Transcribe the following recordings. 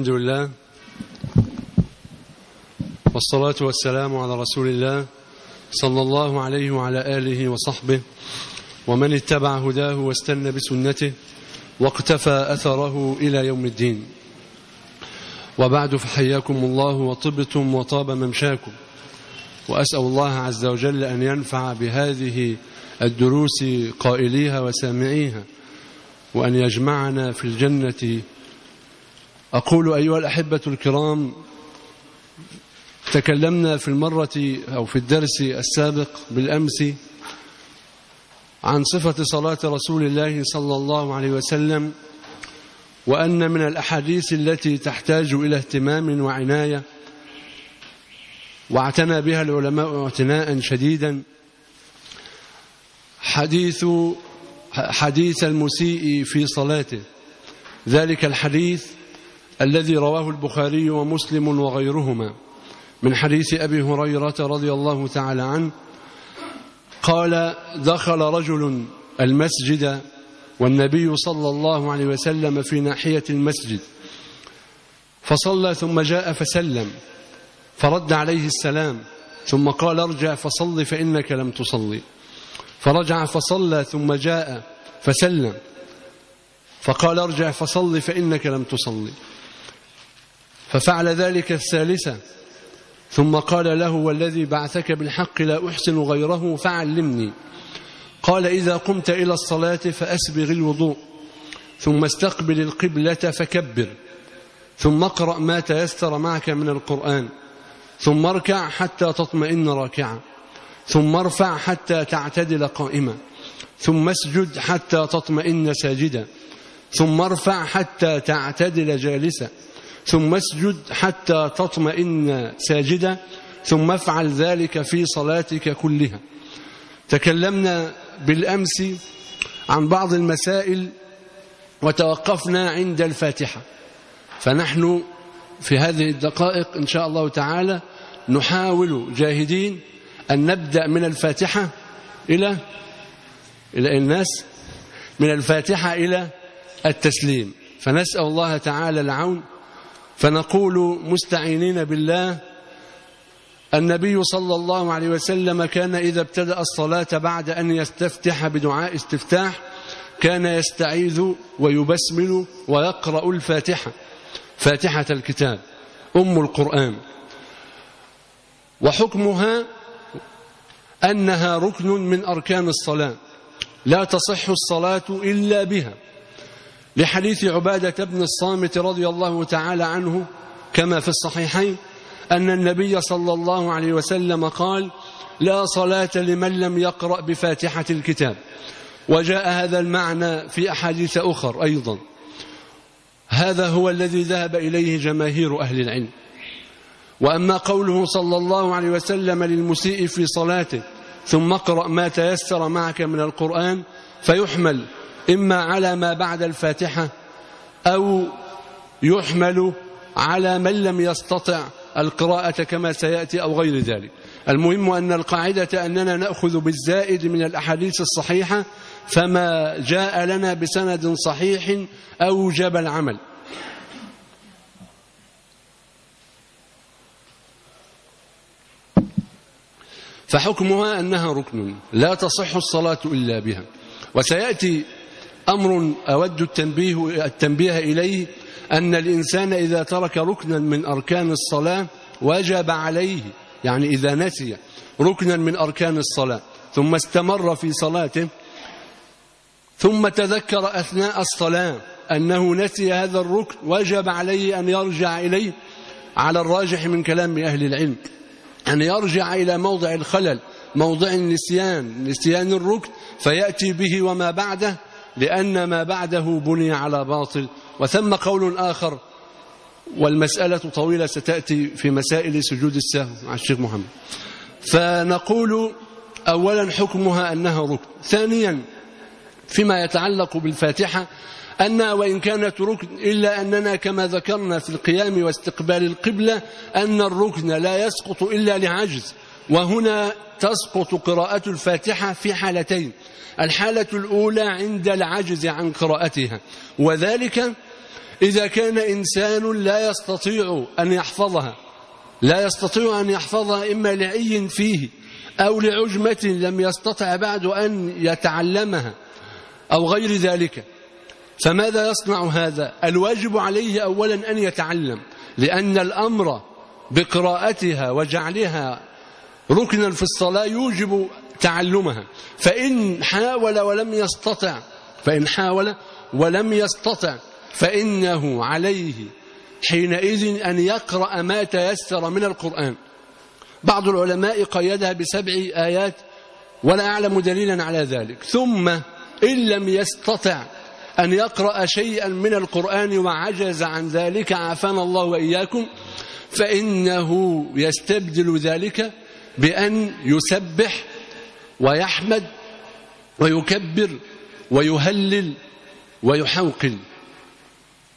الحمد لله والصلاة والسلام على رسول الله صلى الله عليه وعلى آله وصحبه ومن اتبع هداه واستنى بسنته واقتفى أثره إلى يوم الدين. وبعد فحياكم الله وطبتم وطاب ممشاكم. وأسأل الله عز وجل أن ينفع بهذه الدروس قائليها وسامعيها وأن يجمعنا في الجنة أقول أيها الأحبة الكرام تكلمنا في المرة أو في الدرس السابق بالأمس عن صفة صلاة رسول الله صلى الله عليه وسلم وأن من الأحاديث التي تحتاج إلى اهتمام وعناية واعتنى بها العلماء اعتناء شديدا حديث حديث المسيء في صلاته. ذلك الحديث الذي رواه البخاري ومسلم وغيرهما من حديث أبي هريرة رضي الله تعالى عنه قال دخل رجل المسجد والنبي صلى الله عليه وسلم في ناحية المسجد فصلى ثم جاء فسلم فرد عليه السلام ثم قال ارجع فصل فإنك لم تصلي. فرجع فصلى ثم جاء فسلم فقال ارجع فصل فإنك لم تصلي. ففعل ذلك الثالثة ثم قال له والذي بعثك بالحق لا أحسن غيره فعلمني. قال إذا قمت إلى الصلاة فأسبغ الوضوء ثم استقبل القبلة فكبر ثم اقرأ ما تيسر معك من القرآن ثم اركع حتى تطمئن راكعا ثم ارفع حتى تعتدل قائما ثم اسجد حتى تطمئن ساجدا ثم ارفع حتى تعتدل جالسا. ثم اسجد حتى تطمئن ساجدا ثم افعل ذلك في صلاتك كلها. تكلمنا بالأمس عن بعض المسائل وتوقفنا عند الفاتحة. فنحن في هذه الدقائق إن شاء الله تعالى نحاول جاهدين أن نبدأ من الفاتحة إلى إلى الناس؟ من الفاتحة إلى التسليم. فنسأل الله تعالى العون فنقول مستعينين بالله. النبي صلى الله عليه وسلم كان إذا ابتدأ الصلاة بعد أن يستفتح بدعاء استفتاح كان يستعيذ ويبسمل ويقرأ الفاتحة فاتحة الكتاب أم القرآن. وحكمها أنها ركن من أركان الصلاة لا تصح الصلاة إلا بها. لحديث عبادة بن الصامت رضي الله تعالى عنه كما في الصحيحين أن النبي صلى الله عليه وسلم قال لا صلاة لمن لم يقرأ بفاتحة الكتاب وجاء هذا المعنى في أحاديث أخر أيضا. هذا هو الذي ذهب إليه جماهير أهل العلم. وأما قوله صلى الله عليه وسلم للمسيء في صلاته ثم اقرأ ما تيسر معك من القرآن فيحمل إما على ما بعد الفاتحة أو يحمل على من لم يستطع القراءة كما سيأتي أو غير ذلك. المهم أن القاعدة أننا نأخذ بالزائد من الأحاديث الصحيحة فما جاء لنا بسند صحيح أوجب العمل. فحكمها أنها ركن لا تصح الصلاة إلا بها. وسيأتي أمر أود التنبيه, التنبيه إليه أن الإنسان إذا ترك ركنا من أركان الصلاة وجب عليه يعني إذا نسي ركنا من أركان الصلاة ثم استمر في صلاته ثم تذكر أثناء الصلاة أنه نسي هذا الركن وجب عليه أن يرجع إليه على الراجح من كلام أهل العلم أن يرجع إلى موضع الخلل موضع النسيان نسيان الركن فيأتي به وما بعده لأن ما بعده بني على باطل وثم قول آخر والمسألة طويلة ستأتي في مسائل سجود السهو مع الشيخ محمد. فنقول أولا حكمها أنها ركن. ثانيا فيما يتعلق بالفاتحة أنها وإن كانت ركن إلا أننا كما ذكرنا في القيام واستقبال القبلة أن الركن لا يسقط إلا لعجز وهنا تسقط قراءة الفاتحة في حالتين. الحالة الأولى عند العجز عن قراءتها. وذلك إذا كان إنسان لا يستطيع أن يحفظها. لا يستطيع أن يحفظها إما لعي فيه أو لعجمة لم يستطع بعد أن يتعلمها أو غير ذلك. فماذا يصنع هذا؟ الواجب عليه أولا أن يتعلم لأن الأمر بقراءتها وجعلها ركنا في الصلاة يوجب تعلمها. فإن حاول ولم يستطع فإن حاول ولم يستطع فإنه عليه حينئذ أن يقرأ ما تيسر من القرآن. بعض العلماء قيدها بسبع آيات ولا أعلم دليلا على ذلك. ثم إن لم يستطع أن يقرأ شيئا من القرآن وعجز عن ذلك عافانا الله وإياكم فإنه يستبدل ذلك بأن يسبح ويحمد ويكبر ويهلل ويحوقل.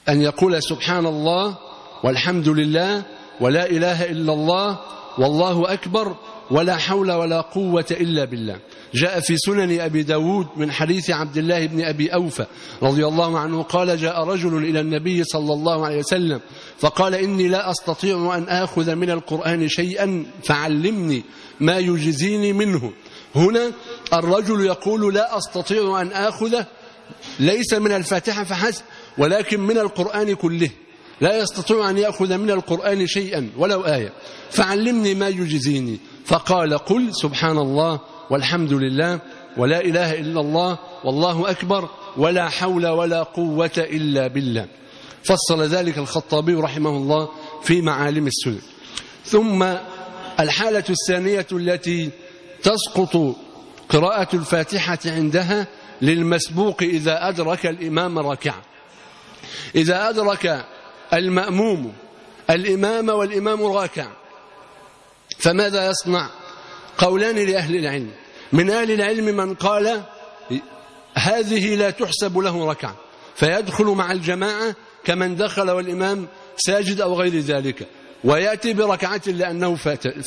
أن يقول سبحان الله والحمد لله ولا إله إلا الله والله أكبر ولا حول ولا قوة إلا بالله. جاء في سنن أبي داود من حديث عبد الله بن أبي أوفى رضي الله عنه قال جاء رجل إلى النبي صلى الله عليه وسلم فقال إني لا أستطيع أن آخذ من القرآن شيئا فعلمني ما يجزيني منه. هنا الرجل يقول لا أستطيع أن آخذ ليس من الفاتحة فحسب ولكن من القرآن كله. لا يستطيع أن يأخذ من القرآن شيئا ولو آية. فعلمني ما يجزيني. فقال قل سبحان الله والحمد لله ولا إله إلا الله والله أكبر ولا حول ولا قوة إلا بالله. فصل ذلك الخطابي رحمه الله في معالم السنة ثم الحالة الثانية التي تسقط قراءة الفاتحة عندها للمسبوق إذا أدرك الإمام ركع إذا أدرك المأموم الإمام والإمام راكع فماذا يصنع؟ قولان لأهل العلم. من أهل العلم من قال هذه لا تحسب له ركعة فيدخل مع الجماعة كمن دخل والإمام ساجد أو غير ذلك ويأتي بركعة لأنه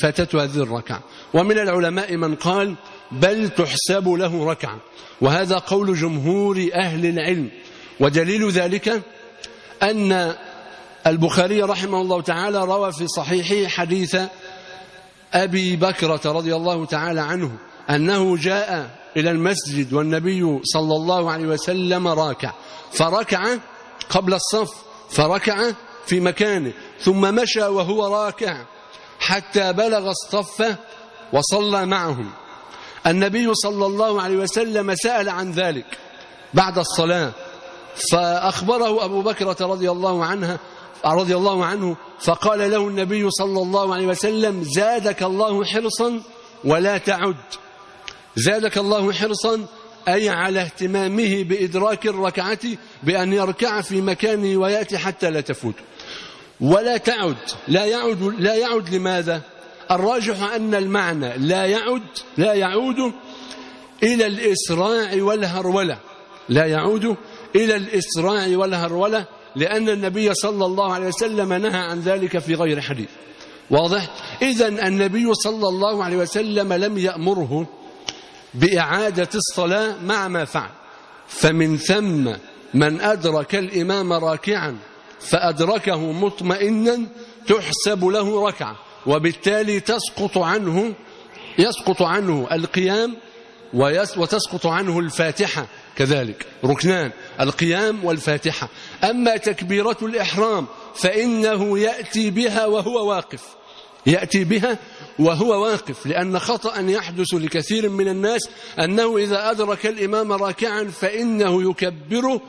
فاتته هذه الركعة. ومن العلماء من قال بل تحسب له ركعة. وهذا قول جمهور أهل العلم. ودليل ذلك أن البخاري رحمه الله تعالى روى في صحيحه حديث أبي بكرة رضي الله تعالى عنه أنه جاء إلى المسجد والنبي صلى الله عليه وسلم راكع فركع قبل الصف فركع في مكانه ثم مشى وهو راكع حتى بلغ الصف وصلى معهم. النبي صلى الله عليه وسلم سأل عن ذلك بعد الصلاة فأخبره أبو بكرة رضي الله عنها رضي الله عنه فقال له النبي صلى الله عليه وسلم زادك الله حرصا ولا تعد. زادك الله حرصا أي على اهتمامه بإدراك الركعة بأن يركع في مكانه ويأتي حتى لا تفوت. ولا تعد لا يعد لا يعد لماذا؟ الراجح أن المعنى لا يعد لا يعود إلى الإسراع والهرولة. لا يعود إلى الإسراع والهرولة لأن النبي صلى الله عليه وسلم نهى عن ذلك في غير حديث. واضح؟ إذا النبي صلى الله عليه وسلم لم يأمره بإعادة الصلاة مع ما فعل. فمن ثم من أدرك الإمام راكعا فأدركه مطمئنا تحسب له ركعة وبالتالي تسقط عنه يسقط عنه القيام وتسقط عنه الفاتحة كذلك ركنان القيام والفاتحة. أما تكبيرة الإحرام فإنه يأتي بها وهو واقف. يأتي بها وهو واقف لأن خطأ يحدث لكثير من الناس أنه إذا أدرك الإمام راكعا فإنه يكبره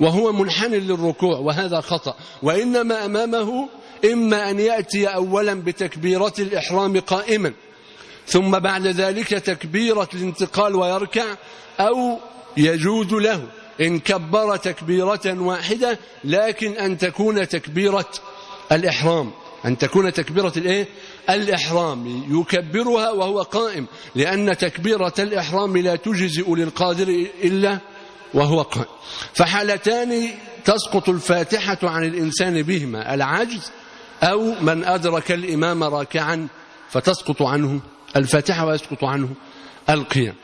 وهو منحن للركوع وهذا خطأ وإنما أمامه إما أن يأتي أولا بتكبيرة الإحرام قائما ثم بعد ذلك تكبيرة الانتقال ويركع أو يجوز له إن كبر تكبيرة واحدة لكن أن تكون تكبيرة الإحرام أن تكون تكبيرة الإيه؟ الإحرام يكبرها وهو قائم لأن تكبيرة الإحرام لا تجزئ للقادر إلا وهو قائم. فحالتان تسقط الفاتحة عن الإنسان بهما العجز أو من أدرك الإمام راكعا فتسقط عنه الفاتحة ويسقط عنه القيام.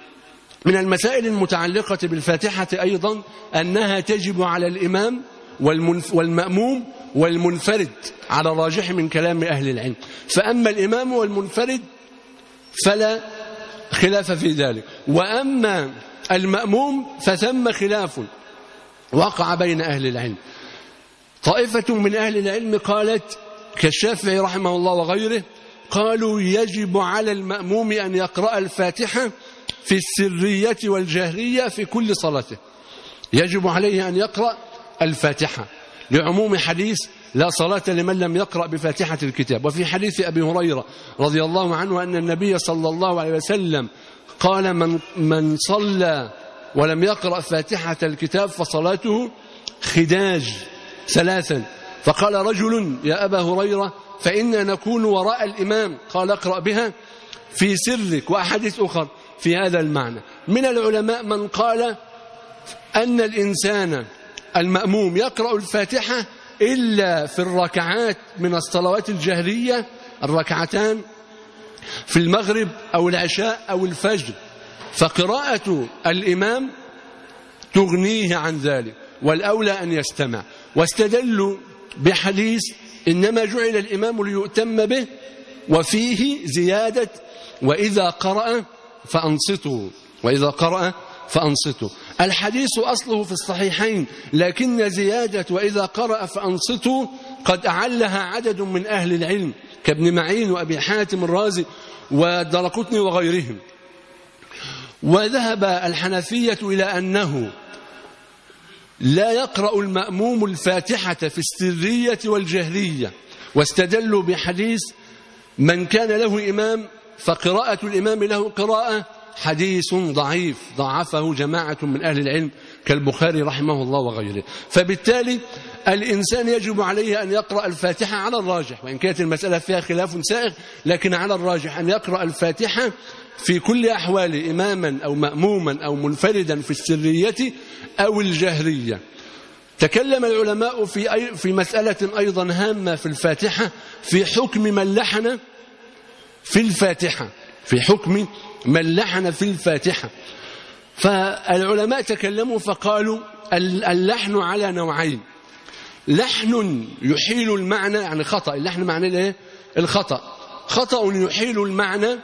من المسائل المتعلقة بالفاتحة أيضا أنها تجب على الإمام والمأموم والمنفرد على راجح من كلام أهل العلم. فأما الإمام والمنفرد فلا خلاف في ذلك. وأما المأموم فثم خلاف. وقع بين أهل العلم. طائفة من أهل العلم قالت كالشافعي رحمه الله وغيره قالوا يجب على المأموم أن يقرأ الفاتحة في السرية والجهرية في كل صلاته. يجب عليه أن يقرأ الفاتحة. لعموم حديث لا صلاة لمن لم يقرأ بفاتحة الكتاب. وفي حديث أبي هريرة رضي الله عنه أن النبي صلى الله عليه وسلم قال من, من صلى ولم يقرأ فاتحة الكتاب فصلاته خداج ثلاثا. فقال رجل يا أبا هريرة فإنا نكون وراء الإمام. قال اقرأ بها في سرك وأحاديث أخر في هذا المعنى. من العلماء من قال أن الإنسان المأموم يقرأ الفاتحة إلا في الركعات من الصلوات الجهرية الركعتان في المغرب أو العشاء أو الفجر. فقراءة الإمام تغنيه عن ذلك والأولى أن يستمع. واستدلوا بحديث إنما جعل الإمام ليؤتم به وفيه زيادة وإذا قرأ فأنصتوا وإذا قرأ فأنصتوا. الحديث أصله في الصحيحين لكن زيادة وإذا قرأ فأنصتوا قد أعلها عدد من أهل العلم كابن معين وأبي حاتم الرازي ودرقطني وغيرهم. وذهب الحنفية إلى أنه لا يقرأ المأموم الفاتحة في السرية والجهرية واستدلوا بحديث من كان له إمام فقراءة الإمام له قراءة حديث ضعيف ضعفه جماعة من أهل العلم كالبخاري رحمه الله وغيره. فبالتالي الإنسان يجب عليه أن يقرأ الفاتحة على الراجح وإن كانت المسألة فيها خلاف سائغ لكن على الراجح أن يقرأ الفاتحة في كل أحوال إماما أو مأموما أو منفردا في السرية أو الجهرية. تكلم العلماء في أي في مسألة أيضا هامة في الفاتحة في حكم من لحن في الفاتحة في حكم من لحن في الفاتحة. فالعلماء تكلموا فقالوا اللحن على نوعين. لحن يحيل المعنى يعني خطأ. اللحن معنى الايه الخطأ. خطأ يحيل المعنى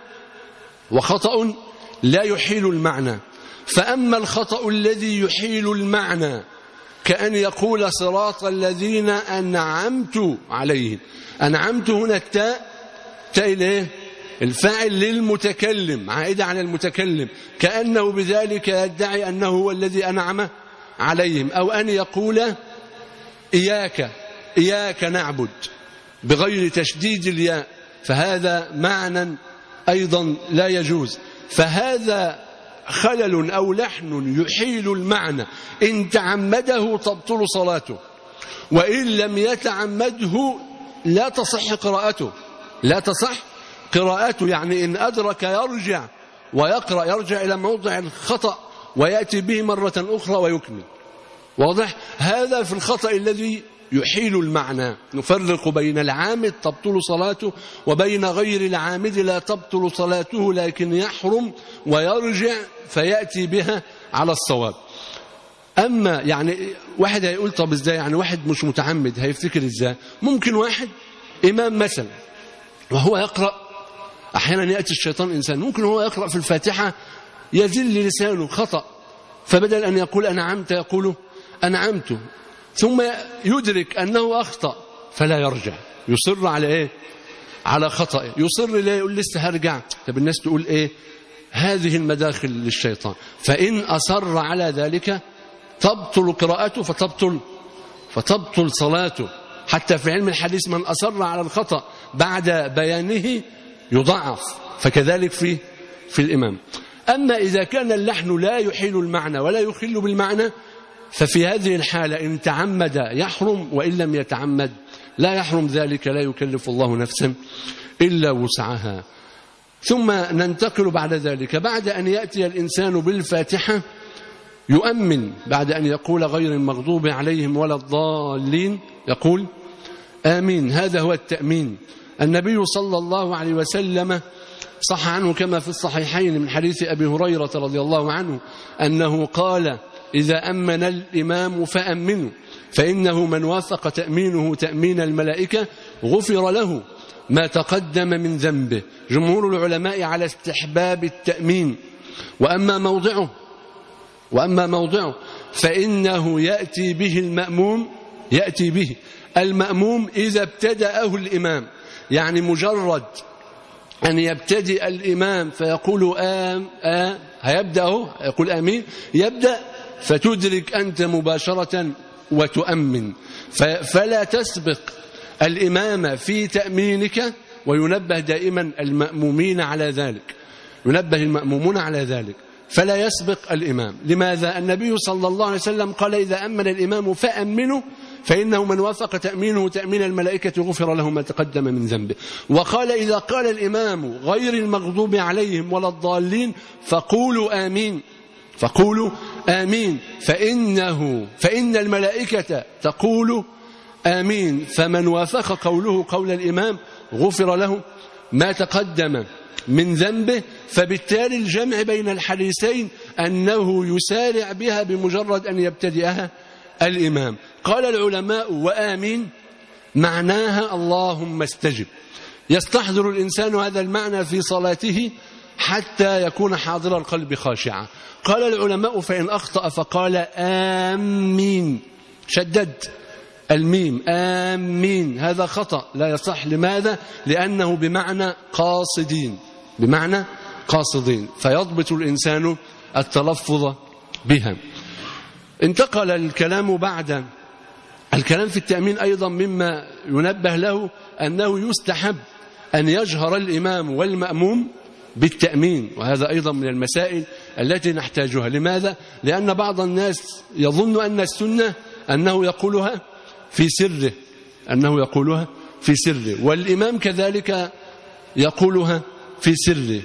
وخطأ لا يحيل المعنى. فأما الخطأ الذي يحيل المعنى كأن يقول صراط الذين أنعمت عليهم. أنعمت هنا التاء تاء الايه الفاعل للمتكلم عائدة على المتكلم. كأنه بذلك يدعي أنه هو الذي أنعم عليهم. أو أن يقول إياك إياك نعبد بغير تشديد الياء. فهذا معنى أيضا لا يجوز. فهذا خلل أو لحن يحيل المعنى. إن تعمده تبطل صلاته. وإن لم يتعمده لا تصح قراءته. لا تصح قراءته يعني إن أدرك يرجع ويقرأ يرجع إلى موضع الخطأ ويأتي به مرة أخرى ويكمل. واضح؟ هذا في الخطأ الذي يحيل المعنى. نفرق بين العامد تبطل صلاته وبين غير العامد لا تبطل صلاته لكن يحرم ويرجع فيأتي بها على الصواب. أما يعني واحد هيقول طب إزاي؟ يعني واحد مش متعمد هيفتكر إزاي؟ ممكن واحد إمام مثلا وهو يقرأ أحيانا يأتي الشيطان إنسان ممكن هو يقرأ في الفاتحة يزل لسانه خطأ فبدل أن يقول أنعمت يقول أنعمت ثم يدرك أنه أخطأ فلا يرجع يصر على إيه؟ على خطأ يصر لا يقول لسه هرجع. طب الناس تقول إيه؟ هذه المداخل للشيطان. فإن أصر على ذلك تبطل قراءته فتبطل فتبطل صلاته. حتى في علم الحديث من أصر على الخطأ بعد بيانه يضعف. فكذلك في في الإمام. أما إذا كان اللحن لا يحيل المعنى ولا يخل بالمعنى ففي هذه الحالة إن تعمد يحرم وإن لم يتعمد. لا يحرم ذلك لا يكلف الله نفسا إلا وسعها. ثم ننتقل بعد ذلك. بعد أن يأتي الإنسان بالفاتحة يؤمن بعد أن يقول غير المغضوب عليهم ولا الضالين يقول آمين. هذا هو التأمين. النبي صلى الله عليه وسلم صح عنه كما في الصحيحين من حديث أبي هريرة رضي الله عنه أنه قال إذا أمن الإمام فأمنوا فإنه من وافق تأمينه تأمين الملائكة غفر له ما تقدم من ذنبه. جمهور العلماء على استحباب التأمين. وأما موضعه وأما موضعه فإنه يأتي به المأموم يأتي به المأموم إذا ابتدأه الإمام. يعني مجرد أن يبتدئ الإمام فيقول آم آم هيبدأ يقول آمين يبدأ فتدرك أنت مباشرة وتؤمن. فلا تسبق الإمام في تأمينك وينبه دائما المأمومين على ذلك ينبه المأمومون على ذلك. فلا يسبق الإمام. لماذا؟ النبي صلى الله عليه وسلم قال إذا أمن الإمام فأمنه فإنه من وافق تأمينه تأمين الملائكة غفر له ما تقدم من ذنبه. وقال إذا قال الإمام غير المغضوب عليهم ولا الضالين فقولوا آمين. فقولوا آمين. فإنه فإن الملائكة تقول آمين. فمن وافق قوله قول الإمام غفر له ما تقدم من ذنبه فبالتالي الجمع بين الحديثين أنه يسارع بها بمجرد أن يبتدئها الإمام. قال العلماء وآمين معناها اللهم استجب. يستحضر الإنسان هذا المعنى في صلاته حتى يكون حاضر القلب خاشعا. قال العلماء فإن أخطأ فقال آمين. شدد الميم آمين. هذا خطأ. لا يصح. لماذا؟ لأنه بمعنى قاصدين. بمعنى قاصدين. فيضبط الإنسان التلفظ بها انتقل الكلام بعد. الكلام في التأمين أيضا مما ينبه له أنه يستحب أن يجهر الإمام والمأموم بالتأمين وهذا أيضا من المسائل التي نحتاجها. لماذا؟ لأن بعض الناس يظن أن السنة أنه يقولها في سره أنه يقولها في سره والإمام كذلك يقولها في سره.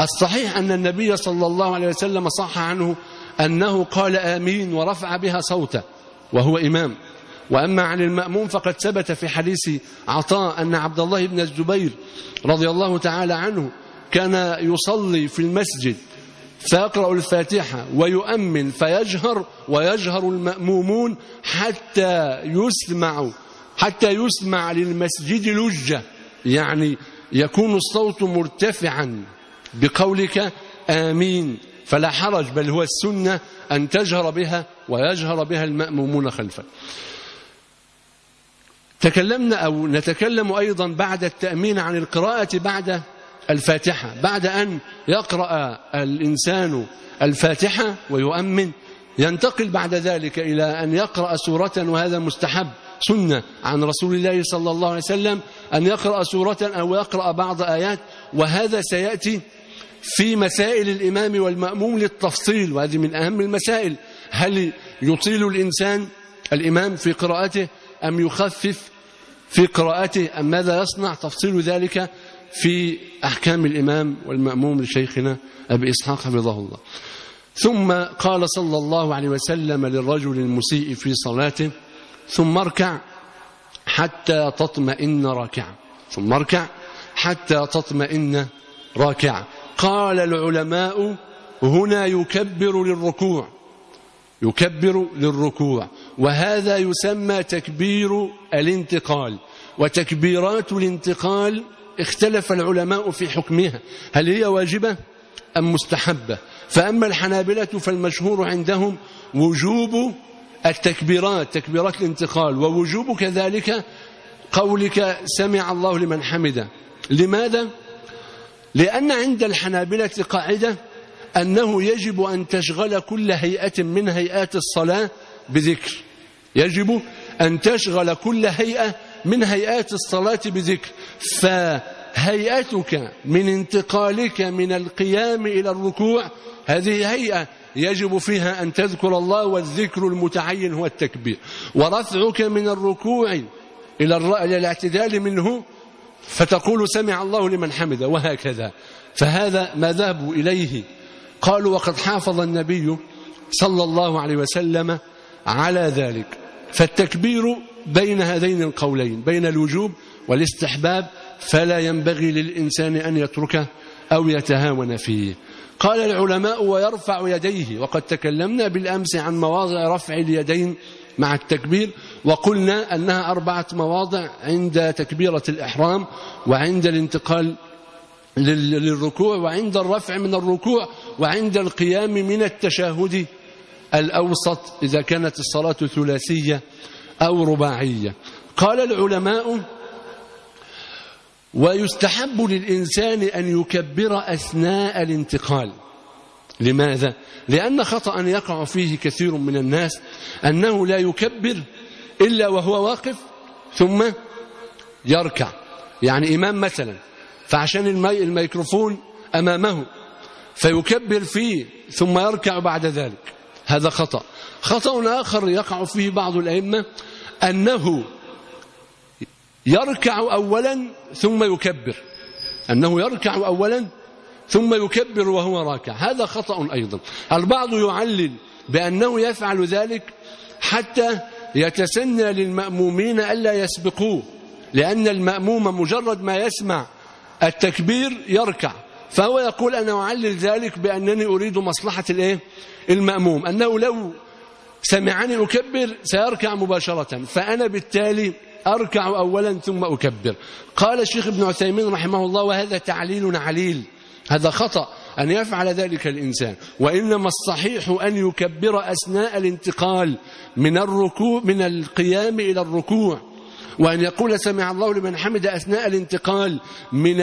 الصحيح أن النبي صلى الله عليه وسلم صح عنه أنه قال آمين ورفع بها صوته وهو إمام. وأما عن المأموم فقد ثبت في حديث عطاء أن عبد الله بن الزبير رضي الله تعالى عنه كان يصلي في المسجد فيقرأ الفاتحة ويؤمن فيجهر ويجهر المأمومون حتى يسمع حتى يسمع للمسجد لجة. يعني يكون الصوت مرتفعا بقولك آمين. فلا حرج بل هو السنة أن تجهر بها ويجهر بها المأمومون خلفك. تكلمنا أو نتكلم أيضا بعد التأمين عن القراءة بعد الفاتحة بعد أن يقرأ الإنسان الفاتحة ويؤمن. ينتقل بعد ذلك إلى أن يقرأ سورة وهذا مستحب سنة عن رسول الله صلى الله عليه وسلم أن يقرأ سورة أو يقرأ بعض آيات وهذا سيأتي في مسائل الإمام والمأموم للتفصيل وهذه من أهم المسائل. هل يطيل الإنسان الإمام في قراءته أم يخفف في قراءته؟ أم ماذا يصنع؟ تفصيل ذلك في أحكام الإمام والمأموم لشيخنا أبي إسحاق حفظه الله. ثم قال صلى الله عليه وسلم للرجل المسيء في صلاته ثم اركع حتى تطمئن راكعا. ثم اركع حتى تطمئن راكعا. قال العلماء هنا يكبر للركوع يكبر للركوع وهذا يسمى تكبير الانتقال وتكبيرات الانتقال اختلف العلماء في حكمها هل هي واجبة أم مستحبة فأما الحنابلة فالمشهور عندهم وجوب التكبيرات تكبيرات الانتقال ووجوب كذلك قولك سمع الله لمن حمده لماذا؟ لأن عند الحنابلة قاعدة أنه يجب أن تشغل كل هيئة من هيئات الصلاة بذكر. يجب أن تشغل كل هيئة من هيئات الصلاة بذكر. فهيئتك من انتقالك من القيام إلى الركوع هذه هيئة يجب فيها أن تذكر الله والذكر المتعين هو التكبير. ورفعك من الركوع إلى الاعتدال منه فتقول سمع الله لمن حمده وهكذا. فهذا ما ذهبوا إليه. قالوا وقد حافظ النبي صلى الله عليه وسلم على ذلك. فالتكبير بين هذين القولين بين الوجوب والاستحباب فلا ينبغي للإنسان أن يتركه أو يتهاون فيه. قال العلماء ويرفع يديه وقد تكلمنا بالأمس عن مواضع رفع اليدين مع التكبير. وقلنا أنها أربعة مواضع عند تكبيرة الإحرام وعند الانتقال للركوع وعند الرفع من الركوع وعند القيام من التشاهد الأوسط إذا كانت الصلاة ثلاثية أو رباعية قال العلماء ويستحب للإنسان أن يكبر أثناء الانتقال لماذا؟ لأن خطأ يقع فيه كثير من الناس أنه لا يكبر إلا وهو واقف ثم يركع. يعني إمام مثلا فعشان المي الميكروفون أمامه فيكبر فيه ثم يركع بعد ذلك. هذا خطأ. خطأ آخر يقع فيه بعض الأئمة أنه يركع أولا ثم يكبر. أنه يركع أولا ثم يكبر وهو راكع. هذا خطأ أيضا. البعض يعلل بأنه يفعل ذلك حتى يتسنى للمأمومين ألا يسبقوه لأن المأموم مجرد ما يسمع التكبير يركع. فهو يقول أنا أعلل ذلك بأنني أريد مصلحة الإيه؟ المأموم. أنه لو سمعني أكبر سيركع مباشرة فأنا بالتالي أركع أولا ثم أكبر. قال الشيخ ابن عثيمين رحمه الله وهذا تعليل عليل هذا خطأ. أن يفعل ذلك الإنسان. وإنما الصحيح أن يكبر أثناء الانتقال من الركوع من القيام إلى الركوع. وأن يقول سمع الله لمن حمد أثناء الانتقال من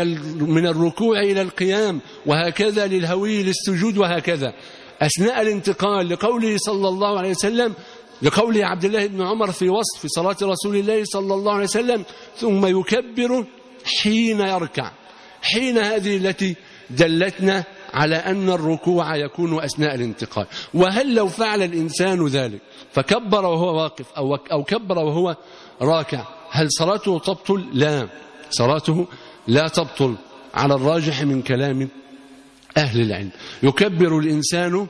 من الركوع إلى القيام. وهكذا للهوي للسجود وهكذا. أثناء الانتقال لقوله صلى الله عليه وسلم لقول عبد الله بن عمر في وصف صلاة رسول الله صلى الله عليه وسلم ثم يكبر حين يركع. حين هذه التي دلتنا على أن الركوع يكون أثناء الانتقال. وهل لو فعل الإنسان ذلك فكبر وهو واقف أو, كبر وهو راكع هل صلاته تبطل؟ لا. صلاته لا تبطل على الراجح من كلام أهل العلم. يكبر الإنسان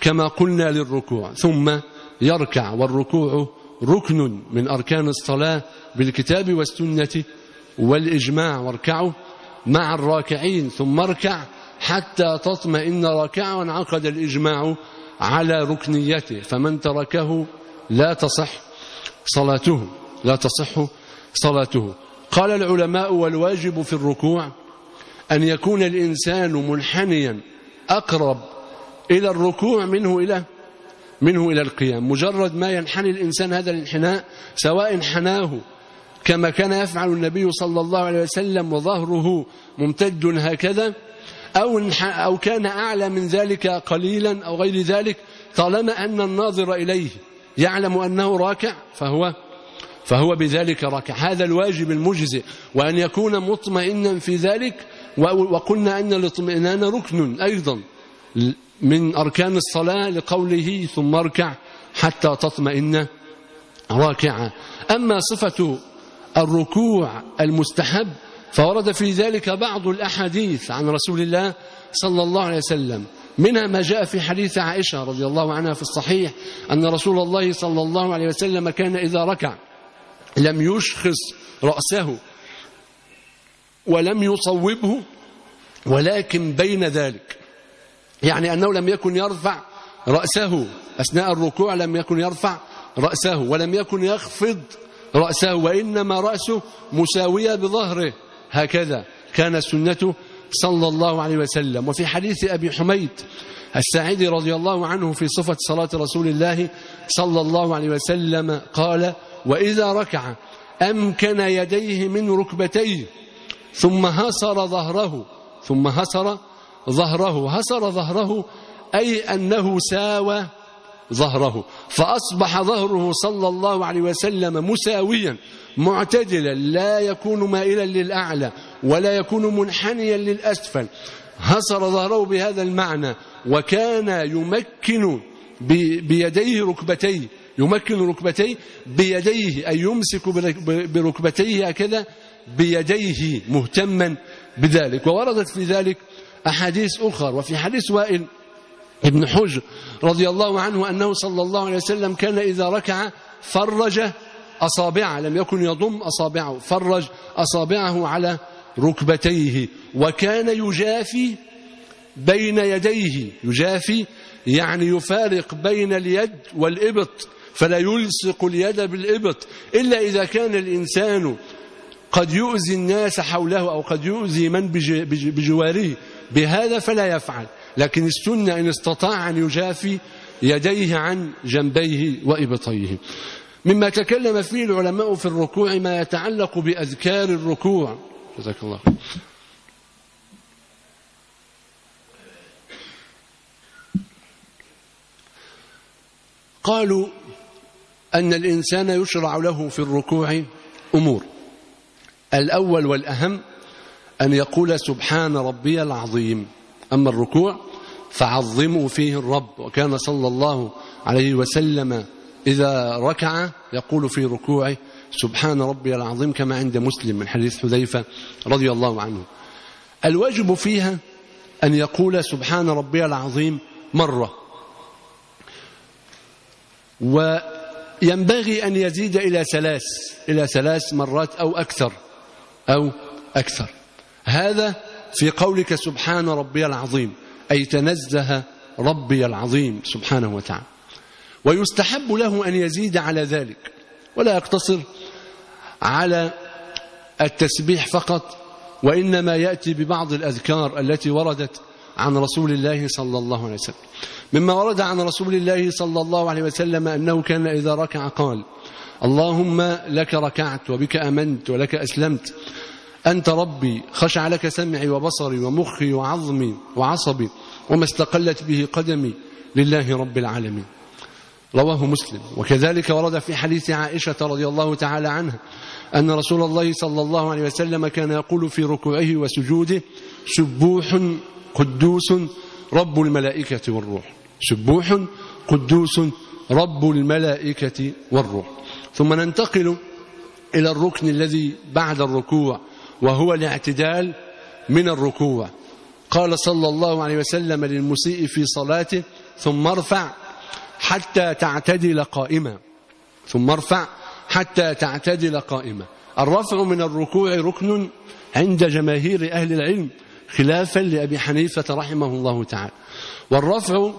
كما قلنا للركوع ثم يركع والركوع ركن من أركان الصلاة بالكتاب والسنة والإجماع. واركعوا مع الراكعين ثم اركع حتى تطمئن راكعا وانعقد الإجماع على ركنيته. فمن تركه لا تصح صلاته لا تصح صلاته. قال العلماء والواجب في الركوع أن يكون الإنسان منحنيا أقرب إلى الركوع منه إلى منه إلى القيام. مجرد ما ينحني الإنسان هذا الانحناء سواء حناه كما كان يفعل النبي صلى الله عليه وسلم وظهره ممتد هكذا أو, أو كان أعلى من ذلك قليلا أو غير ذلك طالما أن الناظر إليه يعلم أنه راكع فهو فهو بذلك راكع. هذا الواجب المجزئ وأن يكون مطمئنا في ذلك وقلنا أن الاطمئنان ركن أيضا من أركان الصلاة لقوله ثم اركع حتى تطمئن راكعا. أما صفة الركوع المستحب فورد في ذلك بعض الأحاديث عن رسول الله صلى الله عليه وسلم. منها ما جاء في حديث عائشة رضي الله عنها في الصحيح أن رسول الله صلى الله عليه وسلم كان إذا ركع لم يشخص رأسه ولم يصوبه ولكن بين ذلك يعني أنه لم يكن يرفع رأسه أثناء الركوع لم يكن يرفع رأسه ولم يكن يخفض رأسه وإنما رأسه مساوية بظهره. هكذا كان سنته صلى الله عليه وسلم. وفي حديث أبي حميد الساعدي رضي الله عنه في صفة صلاة رسول الله صلى الله عليه وسلم قال وإذا ركع أمكن يديه من ركبتيه ثم هسر ظهره ثم هسر ظهره هسر ظهره أي أنه ساوى ظهره فأصبح ظهره صلى الله عليه وسلم مساويا معتدلا لا يكون مائلا للأعلى ولا يكون منحنيا للأسفل. هسر ظهره بهذا المعنى وكان يمكن بيديه ركبتيه يمكن ركبتيه بيديه أي يمسك بركبتيه هكذا بيديه مهتما بذلك. ووردت في ذلك أحاديث أخرى وفي حديث وائل ابن حجر رضي الله عنه أنه صلى الله عليه وسلم كان إذا ركع فرج أصابعه لم يكن يضم أصابعه فرج أصابعه على ركبتيه وكان يجافي بين يديه. يجافي يعني يفارق بين اليد والإبط فلا يلصق اليد بالإبط. إلا إذا كان الإنسان قد يؤذي الناس حوله أو قد يؤذي من بجواره بهذا فلا يفعل. لكن السنة إن استطاع أن يجافي يديه عن جنبيه وإبطيه. مما تكلم فيه العلماء في الركوع ما يتعلق بأذكار الركوع. جزاك الله قالوا أن الإنسان يشرع له في الركوع أمور. الأول والأهم أن يقول سبحان ربي العظيم. أما الركوع فعظموا فيه الرب. وكان صلى الله عليه وسلم إذا ركع يقول في ركوعه سبحان ربي العظيم كما عند مسلم من حديث حذيفة رضي الله عنه. الواجب فيها أن يقول سبحان ربي العظيم مرة. وينبغي أن يزيد إلى ثلاث إلى ثلاث مرات أو أكثر أو أكثر. هذا في قولك سبحان ربي العظيم أي تنزه ربي العظيم سبحانه وتعالى. ويستحب له أن يزيد على ذلك ولا يقتصر على التسبيح فقط وإنما يأتي ببعض الأذكار التي وردت عن رسول الله صلى الله عليه وسلم. مما ورد عن رسول الله صلى الله عليه وسلم أنه كان إذا ركع قال اللهم لك ركعت وبك أمنت ولك أسلمت أنت ربي خشع لك سمعي وبصري ومخي وعظمي وعصبي وما استقلت به قدمي لله رب العالمين. رواه مسلم. وكذلك ورد في حديث عائشة رضي الله تعالى عنها أن رسول الله صلى الله عليه وسلم كان يقول في ركوعه وسجوده سبوح قدوس رب الملائكة والروح. سبوح قدوس رب الملائكة والروح. ثم ننتقل إلى الركن الذي بعد الركوع وهو الاعتدال من الركوع. قال صلى الله عليه وسلم للمسيء في صلاته ثم ارفع حتى تعتدل قائما. ثم ارفع. حتى تعتدل قائما. الرفع من الركوع ركن عند جماهير أهل العلم خلافا لأبي حنيفة رحمه الله تعالى. والرفع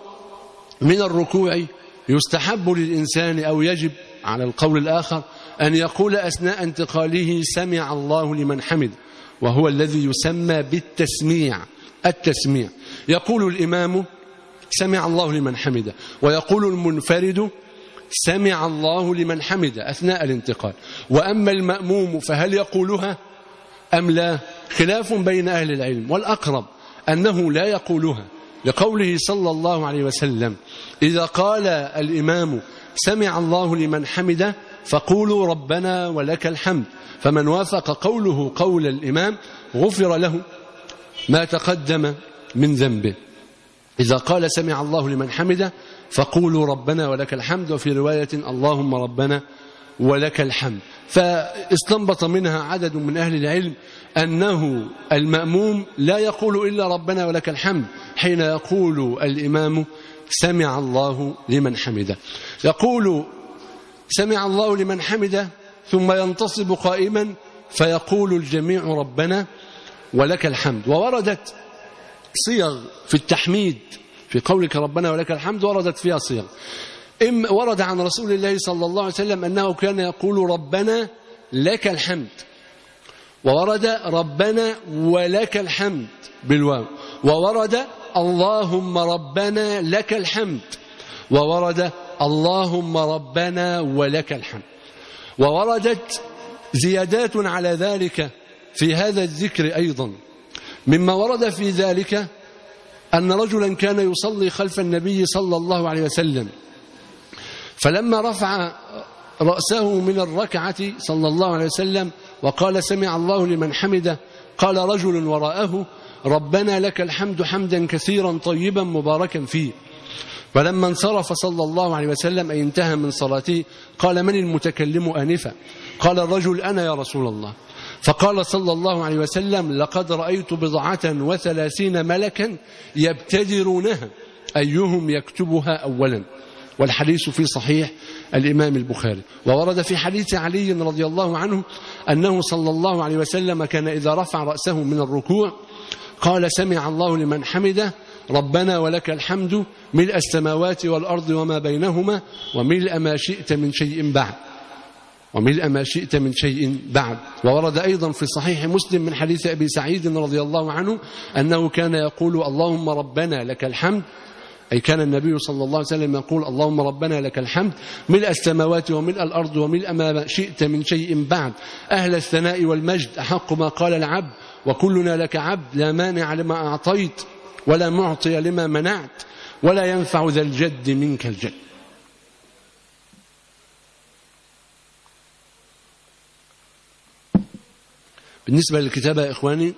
من الركوع يستحب للإنسان أو يجب على القول الآخر أن يقول أثناء انتقاله سمع الله لمن حمد. وهو الذي يسمى بالتسميع. التسميع. يقول الإمام سمع الله لمن حمده. ويقول المنفرد سمع الله لمن حمده أثناء الانتقال. وأما المأموم فهل يقولها؟ أم لا؟ خلاف بين أهل العلم. والأقرب أنه لا يقولها. لقوله صلى الله عليه وسلم إذا قال الإمام سمع الله لمن حمده فقولوا ربنا ولك الحمد. فمن وافق قوله قول الإمام غفر له ما تقدم من ذنبه. إذا قال سمع الله لمن حمده فقولوا ربنا ولك الحمد وفي رواية اللهم ربنا ولك الحمد. فاستنبط منها عدد من أهل العلم أنه المأموم لا يقول إلا ربنا ولك الحمد حين يقول الإمام سمع الله لمن حمده. يقول سمع الله لمن حمده ثم ينتصب قائما فيقول الجميع ربنا ولك الحمد. ووردت صيغ في التحميد في قولك ربنا ولك الحمد وردت فيها صيغ. إم ورد عن رسول الله صلى الله عليه وسلم أنه كان يقول ربنا لك الحمد. وورد ربنا ولك الحمد بالواو. وورد اللهم ربنا لك الحمد. وورد اللهم ربنا ولك الحمد. ووردت زيادات على ذلك في هذا الذكر أيضا. مما ورد في ذلك أن رجلا كان يصلي خلف النبي صلى الله عليه وسلم فلما رفع رأسه من الركعة صلى الله عليه وسلم وقال سمع الله لمن حمده قال رجل وراءه ربنا لك الحمد حمدا كثيرا طيبا مباركا فيه. فلما انصرف صلى الله عليه وسلم أي انتهى من صلاته قال من المتكلم آنفا؟ قال الرجل أنا يا رسول الله. فقال صلى الله عليه وسلم لقد رأيت بضعة وثلاثين ملكا يبتدرونها أيهم يكتبها أولا؟ والحديث في صحيح الإمام البخاري. وورد في حديث علي رضي الله عنه أنه صلى الله عليه وسلم كان إذا رفع رأسه من الركوع قال سمع الله لمن حمده ربنا ولك الحمد ملء السماوات والأرض وما بينهما وملء ما شئت من شيء بعد. وملء ما شئت من شيء بعد. وورد أيضا في صحيح مسلم من حديث أبي سعيد رضي الله عنه أنه كان يقول اللهم ربنا لك الحمد. أي كان النبي صلى الله عليه وسلم يقول اللهم ربنا لك الحمد. ملء السماوات وملء الأرض وملء ما شئت من شيء بعد. أهل الثناء والمجد أحق ما قال العبد. وكلنا لك عبد لا مانع لما أعطيت ولا معطي لما منعت ولا ينفع ذا الجد منك الجد. بالنسبة للكتابة يا إخواني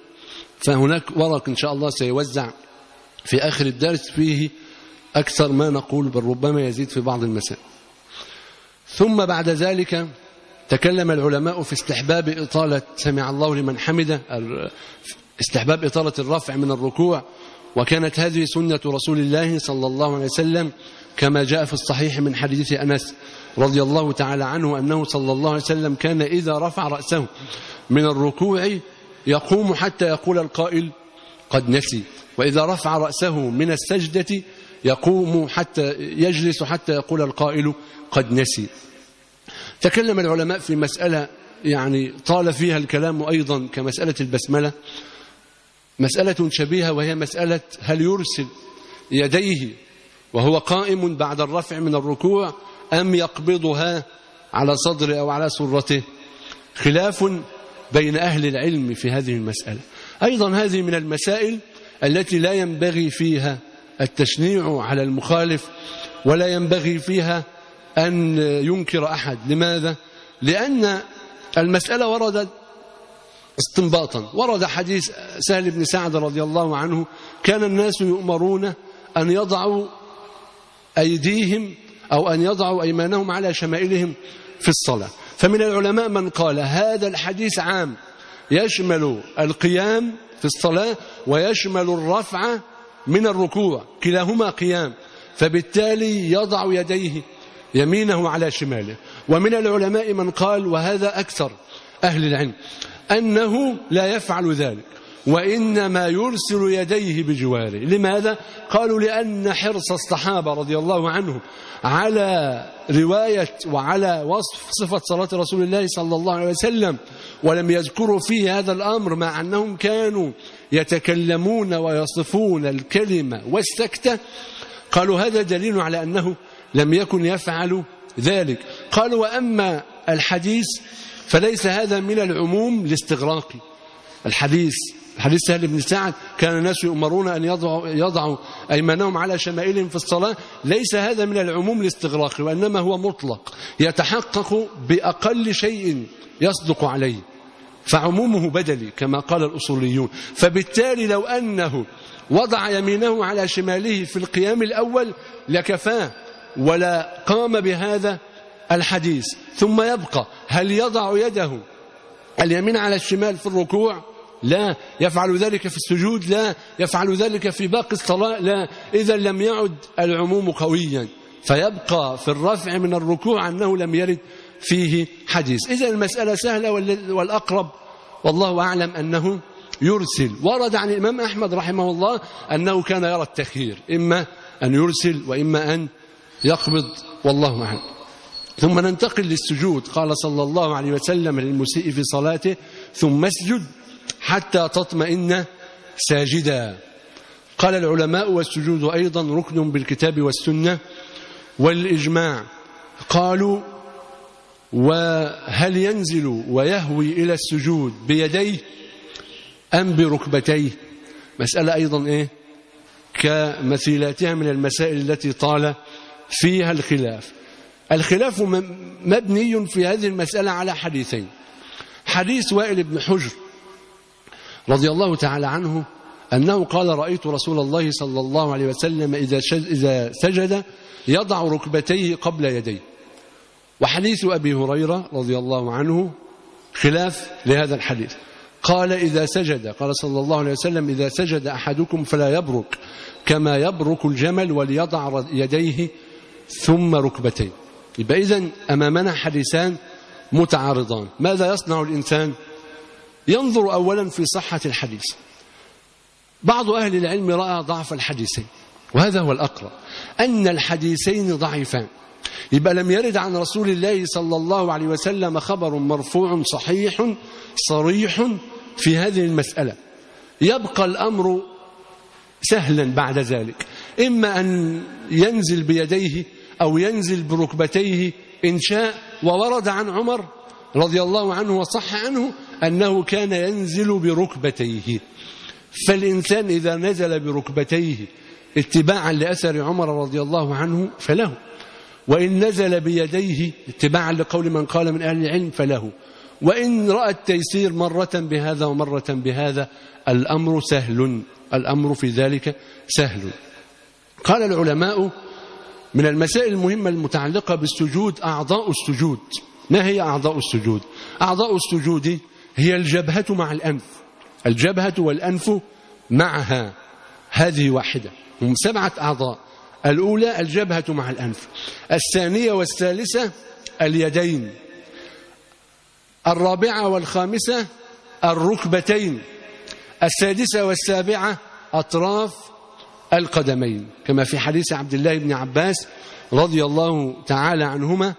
فهناك ورق إن شاء الله سيوزع في آخر الدرس فيه أكثر ما نقول بل ربما يزيد في بعض المسائل. ثم بعد ذلك تكلم العلماء في استحباب إطالة سمع الله لمن حمده استحباب إطالة الرفع من الركوع وكانت هذه سنة رسول الله صلى الله عليه وسلم كما جاء في الصحيح من حديث أنس رضي الله تعالى عنه أنه صلى الله عليه وسلم كان إذا رفع رأسه من الركوع يقوم حتى يقول القائل قد نسي. وإذا رفع رأسه من السجدة يقوم حتى يجلس حتى يقول القائل قد نسي. تكلم العلماء في مسألة يعني طال فيها الكلام أيضا كمسألة البسملة. مسألة شبيهة وهي مسألة هل يرسل يديه وهو قائم بعد الرفع من الركوع أم يقبضها على صدره أو على سرته خلاف بين أهل العلم في هذه المسألة. أيضا هذه من المسائل التي لا ينبغي فيها التشنيع على المخالف ولا ينبغي فيها أن ينكر أحد. لماذا؟ لأن المسألة وردت استنباطا. ورد حديث سهل بن سعد رضي الله عنه كان الناس يؤمرون أن يضعوا أيديهم أو أن يضعوا أيمانهم على شمائلهم في الصلاة. فمن العلماء من قال هذا الحديث عام. يشمل القيام في الصلاة ويشمل الرفع من الركوع. كلاهما قيام. فبالتالي يضع يديه يمينه على شماله. ومن العلماء من قال وهذا أكثر أهل العلم أنه لا يفعل ذلك. وإنما يرسل يديه بجواره. لماذا؟ قالوا لأن حرص الصحابة رضي الله عنهم على رواية وعلى وصف صفة صلاة رسول الله صلى الله عليه وسلم ولم يذكروا فيه هذا الأمر مع أنهم كانوا يتكلمون ويصفون الكلمة والسكتة قالوا هذا دليل على أنه لم يكن يفعل ذلك. قالوا وأما الحديث فليس هذا من العموم الاستغراقي الحديث. حديث سهل بن سعد كان الناس يؤمرون أن يضعوا, يضعوا أيمانهم على شمائلهم في الصلاة. ليس هذا من العموم الاستغراقي وإنما هو مطلق. يتحقق بأقل شيء يصدق عليه. فعمومه بدلي كما قال الأصوليون. فبالتالي لو أنه وضع يمينه على شماله في القيام الأول لكفاه ولا قام بهذا الحديث. ثم يبقى هل يضع يده اليمين على الشمال في الركوع؟ لا. يفعل ذلك في السجود؟ لا. يفعل ذلك في باقي الصلاة؟ لا. إذا لم يعد العموم قويا. فيبقى في الرفع من الركوع أنه لم يرد فيه حديث. إذا المسألة سهلة والأقرب. والله أعلم أنه يرسل. ورد عن الإمام أحمد رحمه الله أنه كان يرى التخيير. إما أن يرسل وإما أن يقبض. والله أعلم. ثم ننتقل للسجود. قال صلى الله عليه وسلم للمسيء في صلاته ثم اسجد. حتى تطمئن ساجدا. قال العلماء والسجود أيضا ركن بالكتاب والسنة والإجماع. قالوا وهل ينزل ويهوي إلى السجود بيديه أم بركبتيه؟ مسألة أيضا إيه؟ كمثيلاتها من المسائل التي طال فيها الخلاف. الخلاف مبني في هذه المسألة على حديثين. حديث وائل بن حجر رضي الله تعالى عنه أنه قال رأيت رسول الله صلى الله عليه وسلم إذا إذا سجد يضع ركبتيه قبل يديه. وحديث أبي هريرة رضي الله عنه خلاف لهذا الحديث. قال إذا سجد قال صلى الله عليه وسلم إذا سجد أحدكم فلا يبرك كما يبرك الجمل وليضع يديه ثم ركبتيه. يبقى إذن أمامنا حديثان بعض أهل العلم رأى ضعف الحديثين وهذا هو الأقرب أن الحديثين ضعيفان. يبقى لم يرد عن رسول الله صلى الله عليه وسلم خبر مرفوع صحيح صريح في هذه المسألة. يبقى الأمر سهلا بعد ذلك. إما أن ينزل بيديه أو ينزل بركبتيه إن شاء وورد عن عمر رضي الله عنه وصح عنه أنه كان ينزل بركبتيه. فالإنسان إذا نزل بركبتيه اتباعا لأثر عمر رضي الله عنه فله. وإن نزل بيديه اتباعا لقول من قال من أهل العلم فله. وإن رأى التيسير مرة بهذا ومرة بهذا الأمر سهل. الأمر في ذلك سهل. قال العلماء من المسائل المهمة المتعلقة بالسجود أعضاء السجود. ما هي أعضاء السجود؟ أعضاء السجود هي الجبهة مع الأنف. الجبهة والأنف معها هذه واحدة. هم سبعة أعضاء. الأولى الجبهة مع الأنف. الثانية والثالثة اليدين. الرابعة والخامسة الركبتين. السادسة والسابعة أطراف القدمين. كما في حديث عبد الله بن عباس رضي الله تعالى عنهما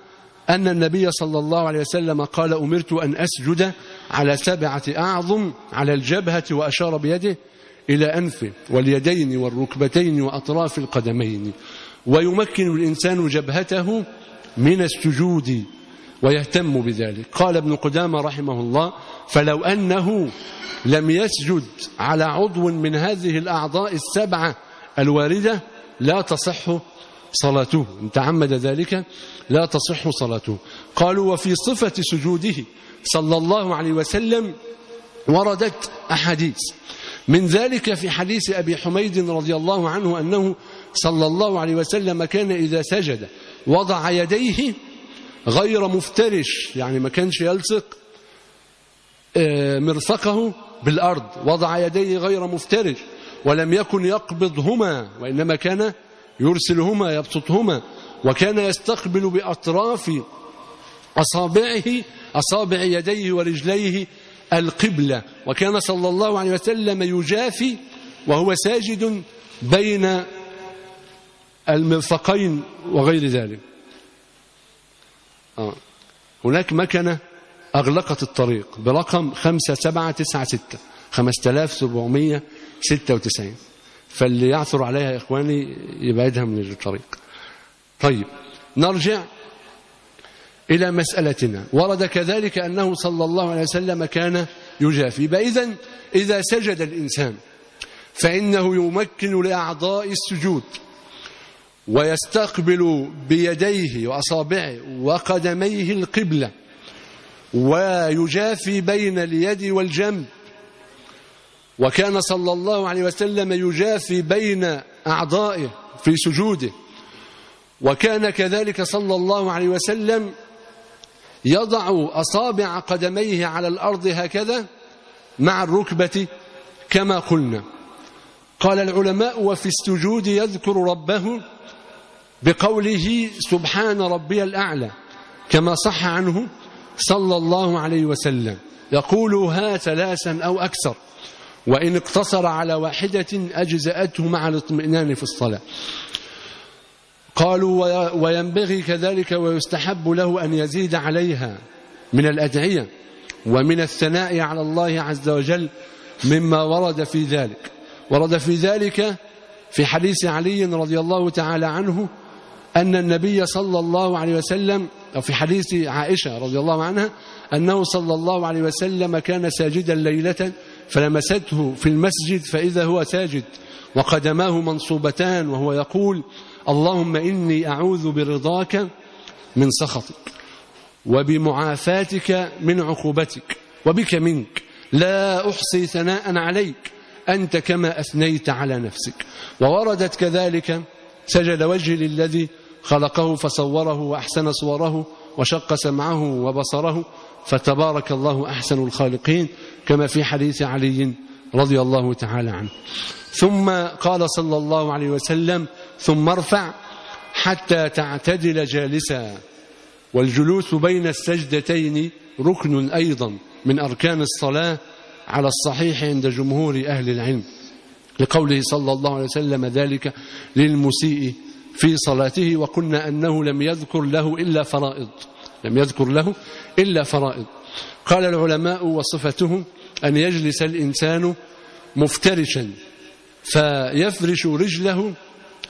أن النبي صلى الله عليه وسلم قال أمرت أن أسجد على سبعة أعظم على الجبهة وأشار بيده إلى أنفه واليدين والركبتين وأطراف القدمين. ويمكن الإنسان جبهته من السجود ويهتم بذلك. قال ابن قدامة رحمه الله فلو أنه لم يسجد على عضو من هذه الأعضاء السبعة الواردة لا تصح صلاته. إن تعمد ذلك لا تصح صلاته. قالوا وفي صفة سجوده صلى الله عليه وسلم وردت أحاديث. من ذلك في حديث أبي حميد رضي الله عنه أنه صلى الله عليه وسلم كان إذا سجد وضع يديه غير مفترش يعني ما كانش يلصق مرفقه بالأرض وضع يديه غير مفترش ولم يكن يقبضهما وإنما كان يرسلهما يبسطهما وكان يستقبل بأطراف أصابعه أصابع يديه ورجليه القبلة. وكان صلى الله عليه وسلم يجافي وهو ساجد بين المرفقين وغير ذلك. آه. هناك مكنة أغلقت الطريق برقم 5796 5796 فاللي يعثر عليها يا إخواني يبعدها من الطريق. طيب نرجع إلى مسألتنا. ورد كذلك أنه صلى الله عليه وسلم كان يجافي. فإذا إذا سجد الإنسان فإنه يمكن لأعضاء السجود ويستقبل بيديه وأصابعه وقدميه القبلة ويجافي بين اليد والجنب. وكان صلى الله عليه وسلم يجافي بين أعضائه في سجوده. وكان كذلك صلى الله عليه وسلم يضع أصابع قدميه على الأرض هكذا مع الركبة كما قلنا. قال العلماء وفي السجود يذكر ربه بقوله سبحان ربي الأعلى كما صح عنه صلى الله عليه وسلم. يقولها ثلاثا أو أكثر. وإن اقتصر على واحدة أجزأته مع الاطمئنان في الصلاة. قالوا وينبغي كذلك ويستحب له أن يزيد عليها من الأدعية ومن الثناء على الله عز وجل مما ورد في ذلك. ورد في ذلك في حديث علي رضي الله تعالى عنه أن النبي صلى الله عليه وسلم أو في حديث عائشة رضي الله عنها أنه صلى الله عليه وسلم كان ساجدا ليلة فلمسته في المسجد فإذا هو ساجد وقدماه منصوبتان وهو يقول اللهم إني أعوذ برضاك من سخطك وبمعافاتك من عقوبتك وبك منك. لا أحصي ثناء عليك. أنت كما أثنيت على نفسك. ووردت كذلك سجد وجه للذي خلقه فصوره وأحسن صوره وشق سمعه وبصره. فتبارك الله أحسن الخالقين كما في حديث علي رضي الله تعالى عنه. ثم قال صلى الله عليه وسلم ثم ارفع حتى تعتدل جالسا. والجلوس بين السجدتين ركن أيضا من أركان الصلاة على الصحيح عند جمهور أهل العلم. لقوله صلى الله عليه وسلم ذلك للمسيء في صلاته وقلنا أنه لم يذكر له إلا فرائض. لم يذكر له إلا فرائض. قال العلماء وصفته أن يجلس الإنسان مفترشا فيفرش رجله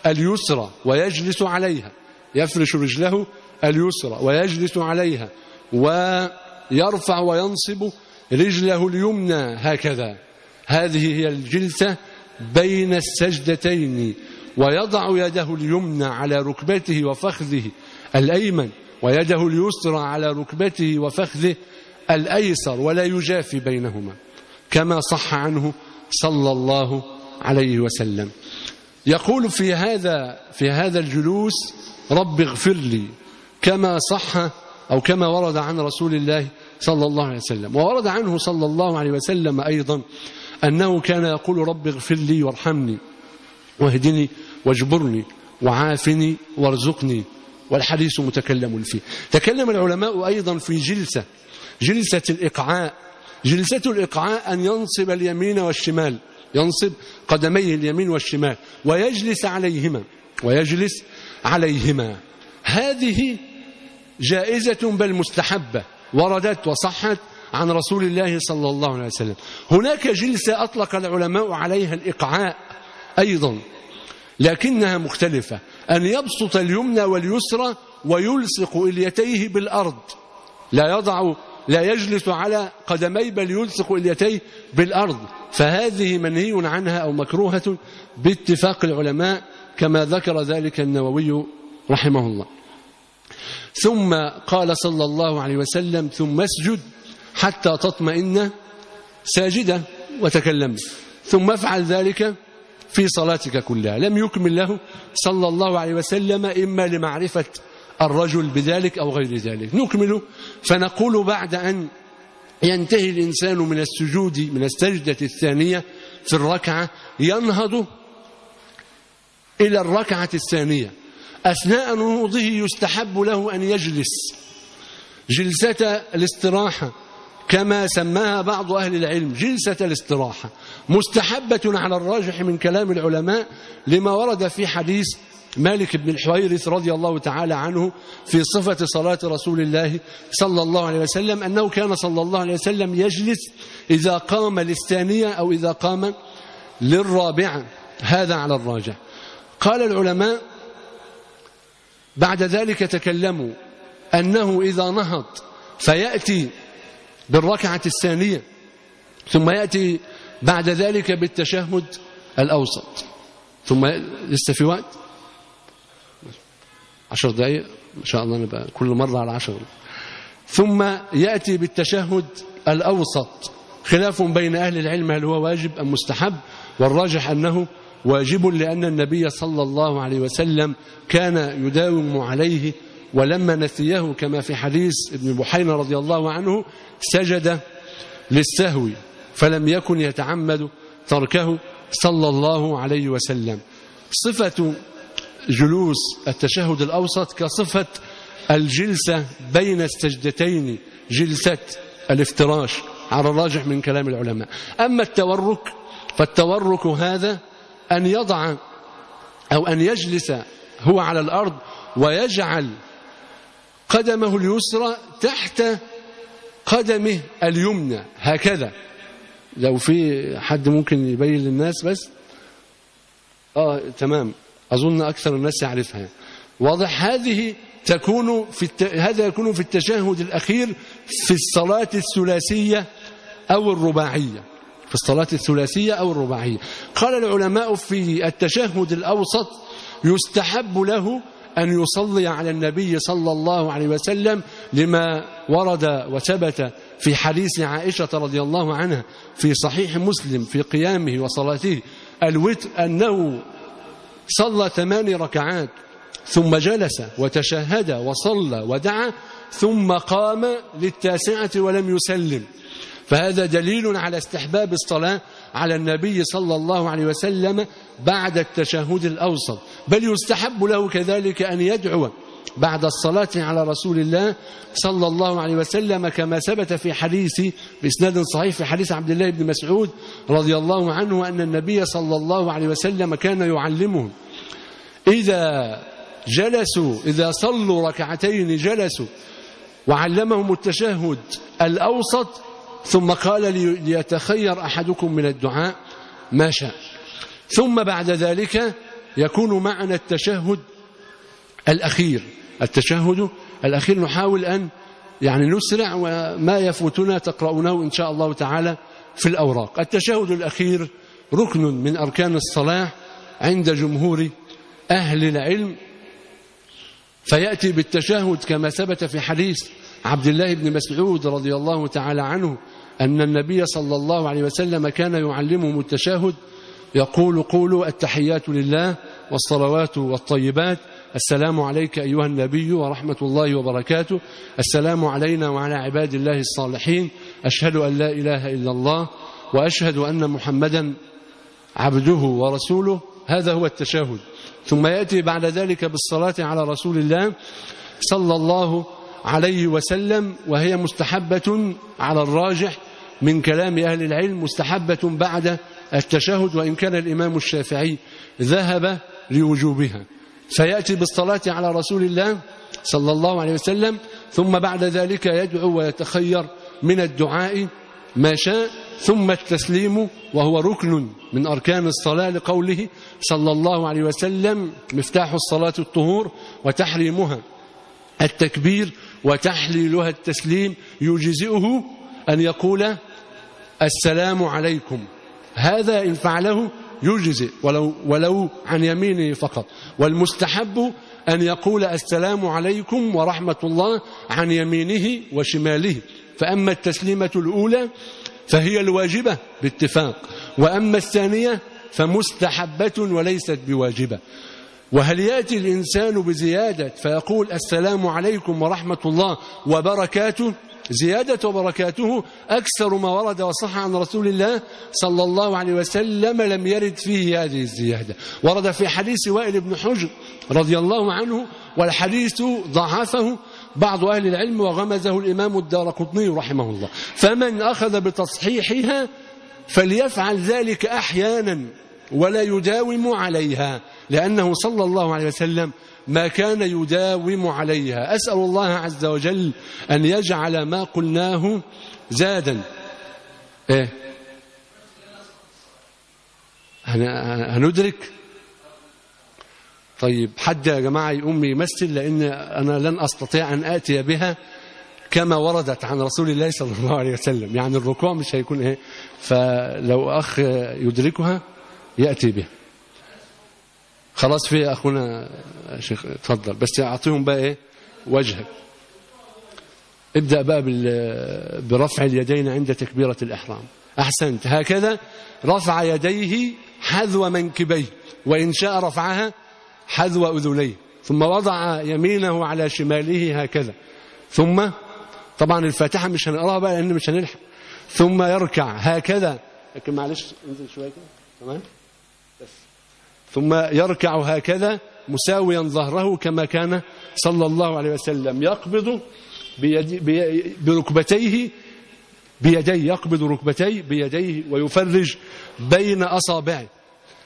اليسرى ويجلس عليها. يفرش رجله اليسرى ويجلس عليها ويرفع وينصب رجله اليمنى. هكذا. هذه هي الجلسة بين السجدتين. ويضع يده اليمنى على ركبته وفخذه الأيمن ويده اليسرى على ركبته وفخذه الأيسر ولا يجافي بينهما كما صح عنه صلى الله عليه وسلم. يقول في هذا في هذا الجلوس رب اغفر لي كما صح أو كما ورد عن رسول الله صلى الله عليه وسلم. وورد عنه صلى الله عليه وسلم أيضا أنه كان يقول رب اغفر لي وارحمني واهدني واجبرني وعافني وارزقني. والحديث متكلم فيه. تكلم العلماء أيضا في جلسة جلسة الإقعاء. جلسة الإقعاء أن ينصب اليمين والشمال. ينصب قدميه اليمين والشمال ويجلس عليهما ويجلس عليهما. هذه جائزة بل مستحبة وردت وصحت عن رسول الله صلى الله عليه وسلم. هناك جلسة أطلق العلماء عليها الإقعاء أيضا لكنها مختلفة. أن يبسط اليمنى واليسرى ويلصق إليتيه بالأرض لا يضع لا يجلس على قدمي بل يلصق إليتيه بالأرض. فهذه منهي عنها أو مكروهة باتفاق العلماء كما ذكر ذلك النووي رحمه الله. ثم قال صلى الله عليه وسلم ثم اسجد حتى تطمئن ساجدة وتكلم. ثم افعل ذلك في صلاتك كلها. لم يكمل له صلى الله عليه وسلم إما لمعرفة الرجل بذلك أو غير ذلك. نكمل. فنقول بعد أن ينتهي الإنسان من السجود من السجدة الثانية في الركعة ينهض إلى الركعة الثانية. أثناء نهوضه يستحب له أن يجلس. جلسة الاستراحة كما سماها بعض أهل العلم جلسة الاستراحة مستحبة على الراجح من كلام العلماء لما ورد في حديث مالك بن الحويرث رضي الله تعالى عنه في صفة صلاة رسول الله صلى الله عليه وسلم أنه كان صلى الله عليه وسلم يجلس إذا قام للثانية أو إذا قام للرابعة. هذا على الراجح. قال العلماء بعد ذلك تكلموا أنه إذا نهض فيأتي بالركعة الثانية ثم يأتي بعد ذلك بالتشهد الأوسط. ثم لسه في وقت؟ عشر دقائق إن شاء الله نبقى كل مرة على عشر. ثم يأتي بالتشهد الأوسط. خلاف بين أهل العلم هل هو واجب أم مستحب؟ والراجح أنه واجب لأن النبي صلى الله عليه وسلم كان يداوم عليه ولما نسيه كما في حديث ابن بحينا رضي الله عنه سجد للسهو فلم يكن يتعمد تركه صلى الله عليه وسلم. صفة جلوس التشهد الأوسط كصفة الجلسة بين السجدتين جلسة الافتراش على الراجح من كلام العلماء. أما التورك فالتورك هذا أن يضع أو أن يجلس هو على الأرض ويجعل قدمه اليسرى تحت قدمه اليمنى. هكذا. لو في حد ممكن يبين للناس بس؟ آه تمام. أظن أكثر الناس يعرفها. واضح هذه تكون في الت... هذا يكون في التشهد الأخير في الصلاة الثلاثية أو الرباعية. في الصلاة الثلاثية أو الرباعية. قال العلماء في التشهد الأوسط يستحب له أن يصلي على النبي صلى الله عليه وسلم لما ورد وثبت في حديث عائشة رضي الله عنها في صحيح مسلم في قيامه وصلاته. الوتر أنه صلى ثمان ركعات ثم جلس وتشهد وصلى ودعا ثم قام للتاسعة ولم يسلم. فهذا دليل على استحباب الصلاة على النبي صلى الله عليه وسلم بعد التشهد الأوسط. بل يستحب له كذلك أن يدعو بعد الصلاة على رسول الله صلى الله عليه وسلم كما ثبت في حديث بإسناد صحيح في حديث عبد الله بن مسعود رضي الله عنه أن النبي صلى الله عليه وسلم كان يعلمهم إذا جلسوا إذا صلوا ركعتين جلسوا وعلمهم التشهد الأوسط ثم قال ليتخير أحدكم من الدعاء ما شاء. ثم بعد ذلك يكون معنا التشهد الأخير. التشهد الأخير نحاول أن يعني نسرع وما يفوتنا تقرؤونه إن شاء الله تعالى في الأوراق. التشهد الأخير ركن من أركان الصلاة عند جمهور أهل العلم فيأتي بالتشهد كما ثبت في حديث عبد الله بن مسعود رضي الله تعالى عنه أن النبي صلى الله عليه وسلم كان يعلمهم التشهد يقول قولوا التحيات لله والصلوات والطيبات السلام عليك أيها النبي ورحمة الله وبركاته. السلام علينا وعلى عباد الله الصالحين. أشهد أن لا إله إلا الله وأشهد أن محمدا عبده ورسوله. هذا هو التشهد. ثم يأتي بعد ذلك بالصلاة على رسول الله صلى الله عليه وسلم وهي مستحبة على الراجح من كلام أهل العلم مستحبة بعد التشهد وإن كان الإمام الشافعي ذهب لوجوبها. فيأتي بالصلاة على رسول الله صلى الله عليه وسلم ثم بعد ذلك يدعو ويتخير من الدعاء ما شاء ثم التسليم وهو ركن من أركان الصلاة لقوله صلى الله عليه وسلم مفتاح الصلاة الطهور وتحريمها التكبير وتحليلها التسليم يجزئه أن يقول السلام عليكم. هذا إن فعله يجزئ ولو, ولو عن يمينه فقط. والمستحب أن يقول السلام عليكم ورحمة الله عن يمينه وشماله. فأما التسليمة الأولى فهي الواجبة باتفاق. وأما الثانية فمستحبة وليست بواجبة. وهل يأتي الإنسان بزيادة فيقول السلام عليكم ورحمة الله وبركاته؟ زيادة وبركاته أكثر ما ورد وصح عن رسول الله صلى الله عليه وسلم لم يرد فيه هذه الزيادة. ورد في حديث وائل بن حجر رضي الله عنه والحديث ضعفه بعض أهل العلم وغمزه الإمام الدار قطني رحمه الله. فمن أخذ بتصحيحها فليفعل ذلك أحيانا ولا يداوم عليها لأنه صلى الله عليه وسلم ما كان يداوم عليها. أسأل الله عز وجل أن يجعل ما قلناه زادا. إيه؟ هندرك؟ طيب حد يا جماعة يقوم يمثل لأن أنا لن أستطيع أن آتي بها كما وردت عن رسول الله صلى الله عليه وسلم. يعني الركوع مش هيكون إيه؟ فلو أخ يدركها يأتي بها خلاص في أخونا شيخ اتفضل بس أعطيهم بقى إيه؟ وجهك ابدأ بقى برفع اليدين عند تكبيرة الإحرام. أحسنت. هكذا رفع يديه حذو منكبيه وإن شاء رفعها حذو أذنيه. ثم وضع يمينه على شماله هكذا. ثم طبعا الفاتحة مش هنقراها بقى لأن مش هنلحق. ثم يركع هكذا. لكن معلش انزل شوية كده. تمام؟ بس. ثم يركع هكذا مساويا ظهره كما كان صلى الله عليه وسلم. يقبض بركبتيه بيديه يقبض ركبتيه بيديه ويفرج بين أصابعه.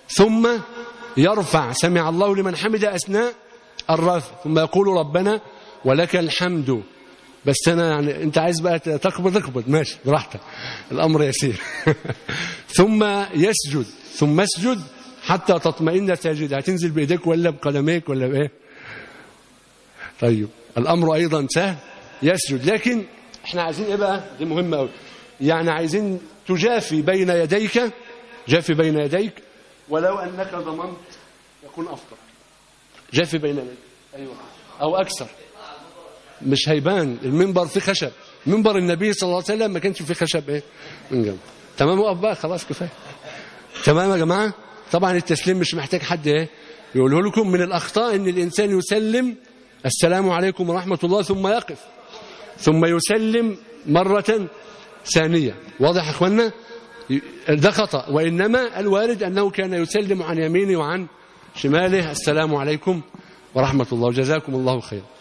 ثم يرفع سمع الله لمن حمد أثناء الرفع. ثم يقول ربنا ولك الحمد. بس أنا يعني أنت عايز بقى تقبض اقبض. ماشي براحتك. الأمر يسير. ثم يسجد. ثم اسجد حتى تطمئن ساجدا هتنزل بإيديك ولا بقلميك ولا بإيه؟ طيب الأمر أيضا سهل يسجد. لكن إحنا عايزين إيه بقى؟ دي مهمة قوي يعني عايزين تجافي بين يديك جافي بين يديك ولو أنك ضمنت يكون أفضل. جافي بين يديك. أيوة. أو أكثر. مش هيبان. المنبر فيه خشب. منبر النبي صلى الله عليه وسلم ما كانش فيه خشب إيه؟ من جنب. تمام؟ وقف بقى. خلاص كفاية. تمام يا جماعة؟ طبعا التسليم مش محتاج حد إيه؟ يقوله لكم من الأخطاء إن الإنسان يسلم السلام عليكم ورحمة الله ثم يقف ثم يسلم مرة ثانية. واضح يا اخوانا ده خطأ وإنما الوارد أنه كان يسلم عن يمينه وعن شماله. السلام عليكم ورحمة الله وجزاكم الله خيرا.